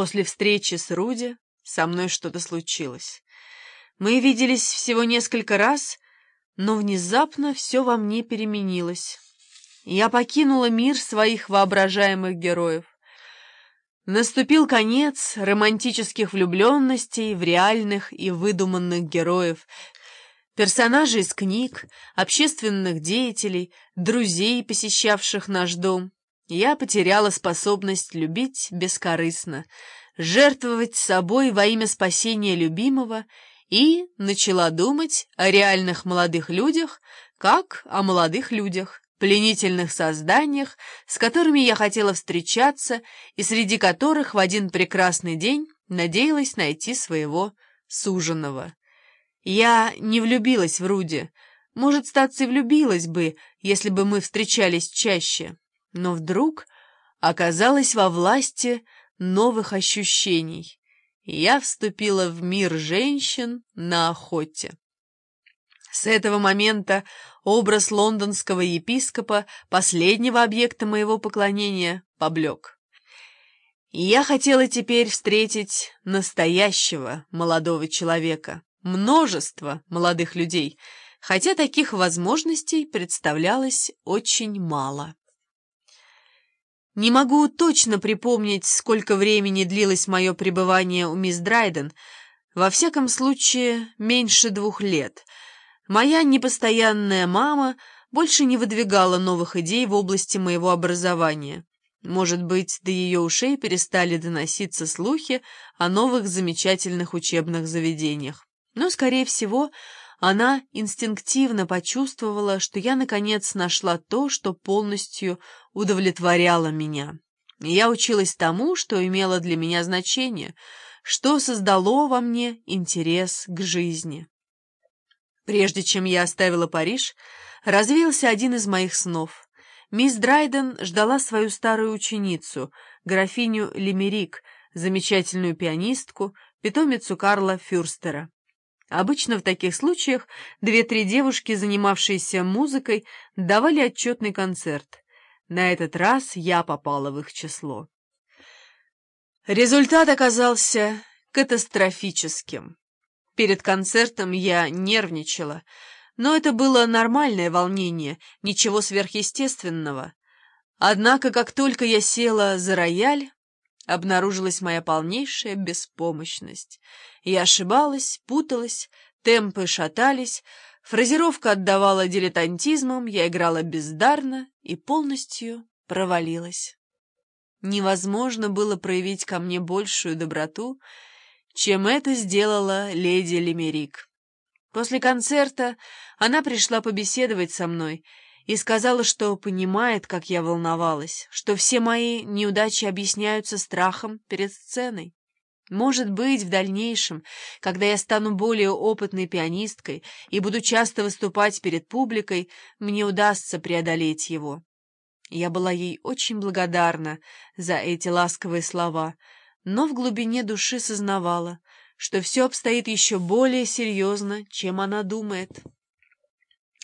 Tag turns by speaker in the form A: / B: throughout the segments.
A: После встречи с Руди со мной что-то случилось. Мы виделись всего несколько раз, но внезапно все во мне переменилось. Я покинула мир своих воображаемых героев. Наступил конец романтических влюбленностей в реальных и выдуманных героев, персонажей из книг, общественных деятелей, друзей, посещавших наш дом. Я потеряла способность любить бескорыстно, жертвовать собой во имя спасения любимого и начала думать о реальных молодых людях, как о молодых людях, пленительных созданиях, с которыми я хотела встречаться и среди которых в один прекрасный день надеялась найти своего суженого. Я не влюбилась в Руди, может, статься и влюбилась бы, если бы мы встречались чаще, но вдруг оказалась во власти новых ощущений. Я вступила в мир женщин на охоте. С этого момента образ лондонского епископа, последнего объекта моего поклонения, поблек. я хотела теперь встретить настоящего молодого человека, множество молодых людей, хотя таких возможностей представлялось очень мало. Не могу точно припомнить, сколько времени длилось мое пребывание у мисс Драйден, во всяком случае, меньше двух лет — Моя непостоянная мама больше не выдвигала новых идей в области моего образования. Может быть, до ее ушей перестали доноситься слухи о новых замечательных учебных заведениях. Но, скорее всего, она инстинктивно почувствовала, что я, наконец, нашла то, что полностью удовлетворяло меня. Я училась тому, что имело для меня значение, что создало во мне интерес к жизни. Прежде чем я оставила Париж, развеялся один из моих снов. Мисс Драйден ждала свою старую ученицу, графиню Лемерик, замечательную пианистку, питомицу Карла Фюрстера. Обычно в таких случаях две-три девушки, занимавшиеся музыкой, давали отчетный концерт. На этот раз я попала в их число. Результат оказался катастрофическим. Перед концертом я нервничала, но это было нормальное волнение, ничего сверхъестественного. Однако, как только я села за рояль, обнаружилась моя полнейшая беспомощность. Я ошибалась, путалась, темпы шатались, фразировка отдавала дилетантизмом, я играла бездарно и полностью провалилась. Невозможно было проявить ко мне большую доброту, чем это сделала леди Лемерик. После концерта она пришла побеседовать со мной и сказала, что понимает, как я волновалась, что все мои неудачи объясняются страхом перед сценой. Может быть, в дальнейшем, когда я стану более опытной пианисткой и буду часто выступать перед публикой, мне удастся преодолеть его. Я была ей очень благодарна за эти ласковые слова — но в глубине души сознавала, что все обстоит еще более серьезно, чем она думает.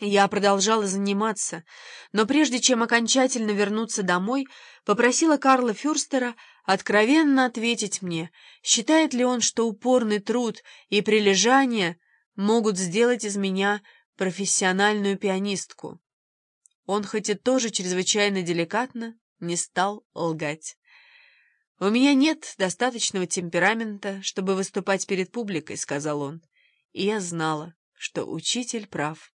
A: Я продолжала заниматься, но прежде чем окончательно вернуться домой, попросила Карла Фюрстера откровенно ответить мне, считает ли он, что упорный труд и прилежание могут сделать из меня профессиональную пианистку. Он, хоть и тоже чрезвычайно деликатно, не стал лгать. «У меня нет достаточного темперамента, чтобы выступать перед публикой», — сказал он. И я знала, что учитель прав.